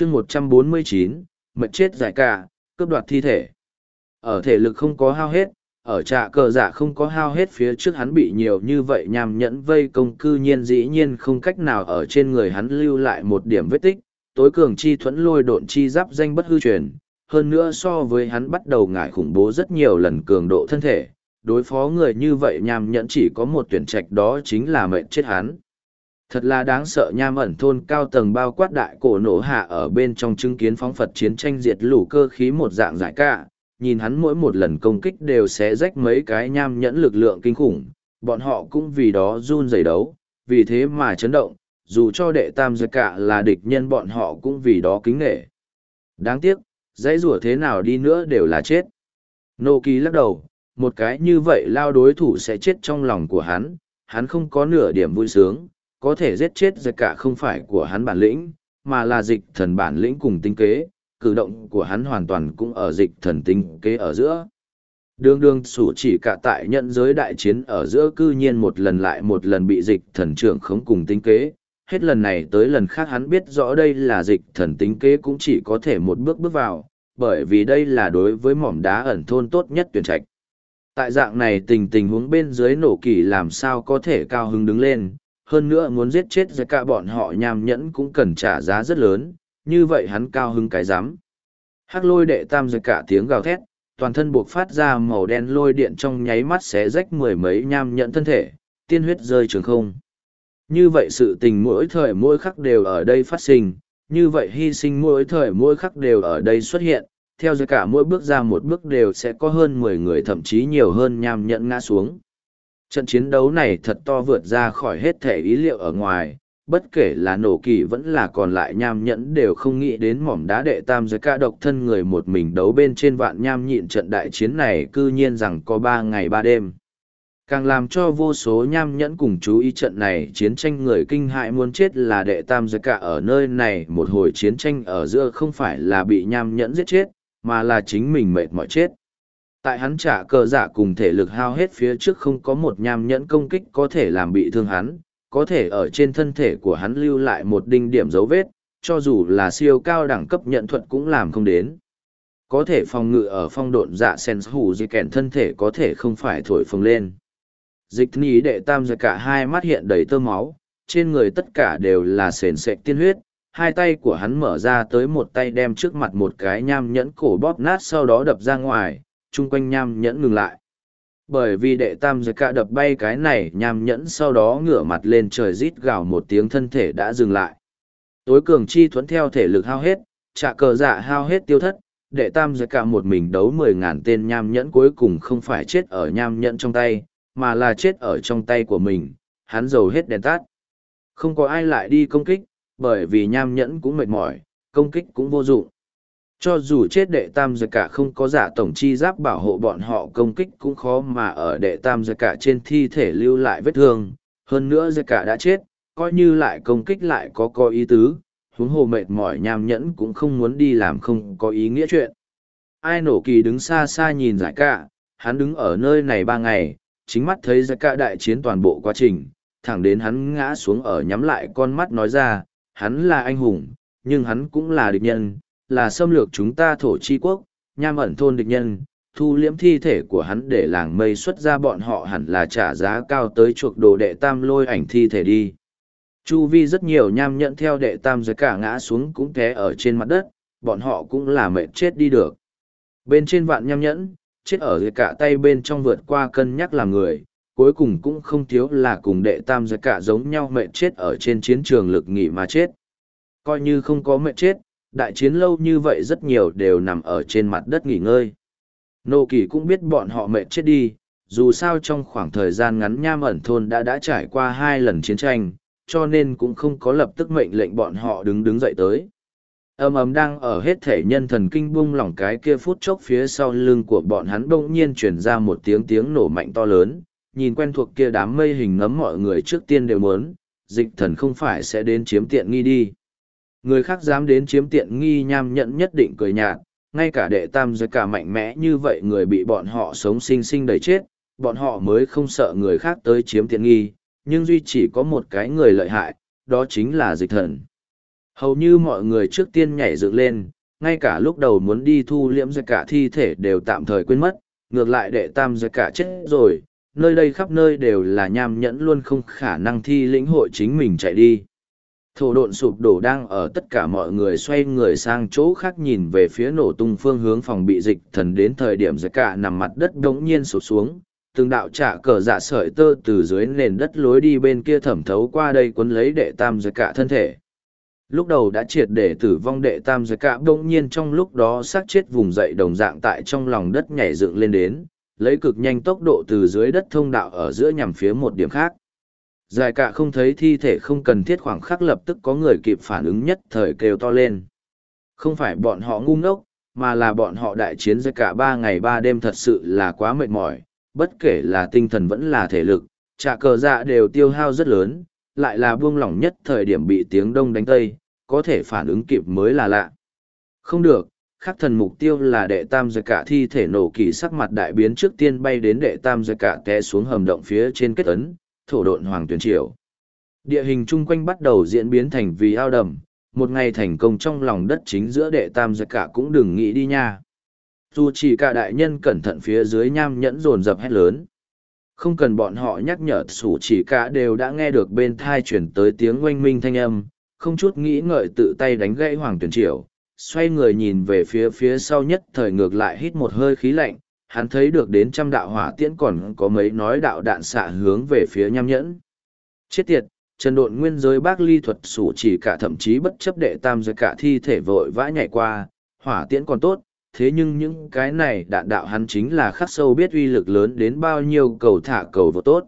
chương một trăm bốn mươi chín mệt chết giải cả, cướp đoạt thi thể. Ở thể lực không có hao hết, ở trạ cờ giả không có hao hết phía trước hắn bị nhiều như vậy nhằm nhẫn vây công cư nhiên dĩ nhiên không cách nào ở trên người hắn lưu lại một điểm vết tích, tối cường chi thuẫn lôi độn chi giáp danh bất hư truyền, hơn nữa so với hắn bắt đầu ngại khủng bố rất nhiều lần cường độ thân thể, đối phó người như vậy nhằm nhẫn chỉ có một tuyển trạch đó chính là mệnh chết hắn. Thật là đáng sợ nham ẩn thôn cao tầng bao quát đại cổ nổ hạ ở bên trong chứng kiến phóng Phật chiến tranh diệt lũ cơ khí một dạng giải cả, nhìn hắn mỗi một lần công kích đều sẽ rách mấy cái nham nhẫn lực lượng kinh khủng, bọn họ cũng vì đó run rẩy đấu, vì thế mà chấn động, dù cho đệ tam giới cả là địch nhân bọn họ cũng vì đó kính nghệ. Đáng tiếc, dãy rủa thế nào đi nữa đều là chết. Nô kỳ lắc đầu, một cái như vậy lao đối thủ sẽ chết trong lòng của hắn, hắn không có nửa điểm vui sướng, có thể giết chết giật cả không phải của hắn bản lĩnh, mà là dịch thần bản lĩnh cùng tinh kế, cử động của hắn hoàn toàn cũng ở dịch thần tinh kế ở giữa. Đường đường sủ chỉ cả tại nhận giới đại chiến ở giữa cư nhiên một lần lại một lần bị dịch thần trưởng khống cùng tinh kế, hết lần này tới lần khác hắn biết rõ đây là dịch thần tinh kế cũng chỉ có thể một bước bước vào, bởi vì đây là đối với mỏm đá ẩn thôn tốt nhất tuyển trạch. Tại dạng này tình tình huống bên dưới nổ kỳ làm sao có thể cao hứng đứng lên, hơn nữa muốn giết chết ra cả bọn họ nham nhẫn cũng cần trả giá rất lớn, như vậy hắn cao hứng cái giám. Hắc lôi đệ tam giật cả tiếng gào thét, toàn thân buộc phát ra màu đen lôi điện trong nháy mắt xé rách mười mấy nham nhẫn thân thể, tiên huyết rơi trường không. Như vậy sự tình mỗi thời mỗi khắc đều ở đây phát sinh, như vậy hy sinh mỗi thời mỗi khắc đều ở đây xuất hiện, theo giật cả mỗi bước ra một bước đều sẽ có hơn mười người thậm chí nhiều hơn nham nhẫn ngã xuống. Trận chiến đấu này thật to vượt ra khỏi hết thể ý liệu ở ngoài, bất kể là nổ kỳ vẫn là còn lại nham nhẫn đều không nghĩ đến mỏm đá đệ tam giới ca độc thân người một mình đấu bên trên vạn nham nhịn trận đại chiến này cư nhiên rằng có ba ngày ba đêm. Càng làm cho vô số nham nhẫn cùng chú ý trận này chiến tranh người kinh hại muốn chết là đệ tam giới ca ở nơi này một hồi chiến tranh ở giữa không phải là bị nham nhẫn giết chết, mà là chính mình mệt mỏi chết tại hắn trả cờ giả cùng thể lực hao hết phía trước không có một nham nhẫn công kích có thể làm bị thương hắn, có thể ở trên thân thể của hắn lưu lại một đinh điểm dấu vết, cho dù là siêu cao đẳng cấp nhận thuật cũng làm không đến. Có thể phòng ngự ở phong độn dạ sen hủ di kèn thân thể có thể không phải thổi phồng lên. Dịch ni đệ tam giật cả hai mắt hiện đầy tơ máu, trên người tất cả đều là sền sệt tiên huyết. Hai tay của hắn mở ra tới một tay đem trước mặt một cái nham nhẫn cổ bóp nát sau đó đập ra ngoài chung quanh nham nhẫn ngừng lại. Bởi vì đệ tam giới cả đập bay cái này nham nhẫn sau đó ngửa mặt lên trời rít gào một tiếng thân thể đã dừng lại. Tối cường chi thuẫn theo thể lực hao hết, trả cờ dạ hao hết tiêu thất, đệ tam giới cả một mình đấu mười ngàn tên nham nhẫn cuối cùng không phải chết ở nham nhẫn trong tay, mà là chết ở trong tay của mình, hắn dầu hết đèn tắt. Không có ai lại đi công kích, bởi vì nham nhẫn cũng mệt mỏi, công kích cũng vô dụng. Cho dù chết đệ tam giật cả không có giả tổng chi giáp bảo hộ bọn họ công kích cũng khó mà ở đệ tam giật cả trên thi thể lưu lại vết thương, hơn nữa giật cả đã chết, coi như lại công kích lại có có ý tứ, huống hồ mệt mỏi nham nhẫn cũng không muốn đi làm không có ý nghĩa chuyện. Ai nổ kỳ đứng xa xa nhìn giải cả, hắn đứng ở nơi này ba ngày, chính mắt thấy giải cả đại chiến toàn bộ quá trình, thẳng đến hắn ngã xuống ở nhắm lại con mắt nói ra, hắn là anh hùng, nhưng hắn cũng là địch nhân, là xâm lược chúng ta thổ chi quốc, nham ẩn thôn địch nhân, thu liễm thi thể của hắn để làng mây xuất ra bọn họ hẳn là trả giá cao tới chuộc đồ đệ tam lôi ảnh thi thể đi. Chu vi rất nhiều nham nhẫn theo đệ tam giới cả ngã xuống cũng té ở trên mặt đất, bọn họ cũng là mệt chết đi được. Bên trên vạn nham nhẫn, chết ở dưới cả tay bên trong vượt qua cân nhắc là người, cuối cùng cũng không thiếu là cùng đệ tam giới cả giống nhau mệt chết ở trên chiến trường lực nghỉ mà chết. Coi như không có mệt chết, đại chiến lâu như vậy rất nhiều đều nằm ở trên mặt đất nghỉ ngơi. Nô kỳ cũng biết bọn họ mệt chết đi, dù sao trong khoảng thời gian ngắn nham ẩn thôn đã đã trải qua hai lần chiến tranh, cho nên cũng không có lập tức mệnh lệnh bọn họ đứng đứng dậy tới. Âm ấm đang ở hết thể nhân thần kinh bung lỏng cái kia phút chốc phía sau lưng của bọn hắn bỗng nhiên chuyển ra một tiếng tiếng nổ mạnh to lớn, nhìn quen thuộc kia đám mây hình ngấm mọi người trước tiên đều muốn, dịch thần không phải sẽ đến chiếm tiện nghi đi. Người khác dám đến chiếm tiện nghi nham nhẫn nhất định cười nhạt, ngay cả đệ tam giới cả mạnh mẽ như vậy người bị bọn họ sống sinh sinh đầy chết, bọn họ mới không sợ người khác tới chiếm tiện nghi, nhưng duy chỉ có một cái người lợi hại, đó chính là dịch thần. Hầu như mọi người trước tiên nhảy dựng lên, ngay cả lúc đầu muốn đi thu liễm giới cả thi thể đều tạm thời quên mất, ngược lại đệ tam giới cả chết rồi, nơi đây khắp nơi đều là nham nhẫn luôn không khả năng thi lĩnh hội chính mình chạy đi. Thổ độn sụp đổ đang ở tất cả mọi người xoay người sang chỗ khác nhìn về phía nổ tung phương hướng phòng bị dịch thần đến thời điểm giật cả nằm mặt đất đống nhiên sụp xuống, từng đạo trả cờ dạ sợi tơ từ dưới nền đất lối đi bên kia thẩm thấu qua đây quấn lấy đệ tam giật cả thân thể. Lúc đầu đã triệt để tử vong đệ tam giật cả đống nhiên trong lúc đó xác chết vùng dậy đồng dạng tại trong lòng đất nhảy dựng lên đến, lấy cực nhanh tốc độ từ dưới đất thông đạo ở giữa nhằm phía một điểm khác. Dài cả không thấy thi thể không cần thiết khoảng khắc lập tức có người kịp phản ứng nhất thời kêu to lên. Không phải bọn họ ngu ngốc, mà là bọn họ đại chiến dài cả ba ngày ba đêm thật sự là quá mệt mỏi, bất kể là tinh thần vẫn là thể lực, trả cờ dạ đều tiêu hao rất lớn, lại là buông lỏng nhất thời điểm bị tiếng đông đánh tây, có thể phản ứng kịp mới là lạ. Không được, khắc thần mục tiêu là đệ tam giới cả thi thể nổ kỳ sắc mặt đại biến trước tiên bay đến đệ tam giới cả té xuống hầm động phía trên kết ấn, thổ độn hoàng tuyển triều. Địa hình chung quanh bắt đầu diễn biến thành vì ao đầm, một ngày thành công trong lòng đất chính giữa đệ tam giật cả cũng đừng nghĩ đi nha. Dù chỉ cả đại nhân cẩn thận phía dưới nham nhẫn rồn rập hét lớn. Không cần bọn họ nhắc nhở sủ chỉ cả đều đã nghe được bên thai chuyển tới tiếng oanh minh thanh âm, không chút nghĩ ngợi tự tay đánh gãy hoàng tuyển triều, xoay người nhìn về phía phía sau nhất thời ngược lại hít một hơi khí lạnh, hắn thấy được đến trăm đạo hỏa tiễn còn có mấy nói đạo đạn xạ hướng về phía nham nhẫn. Chết tiệt, trần độn nguyên giới bác ly thuật sủ chỉ cả thậm chí bất chấp đệ tam giới cả thi thể vội vã nhảy qua, hỏa tiễn còn tốt, thế nhưng những cái này đạn đạo hắn chính là khắc sâu biết uy lực lớn đến bao nhiêu cầu thả cầu vô tốt.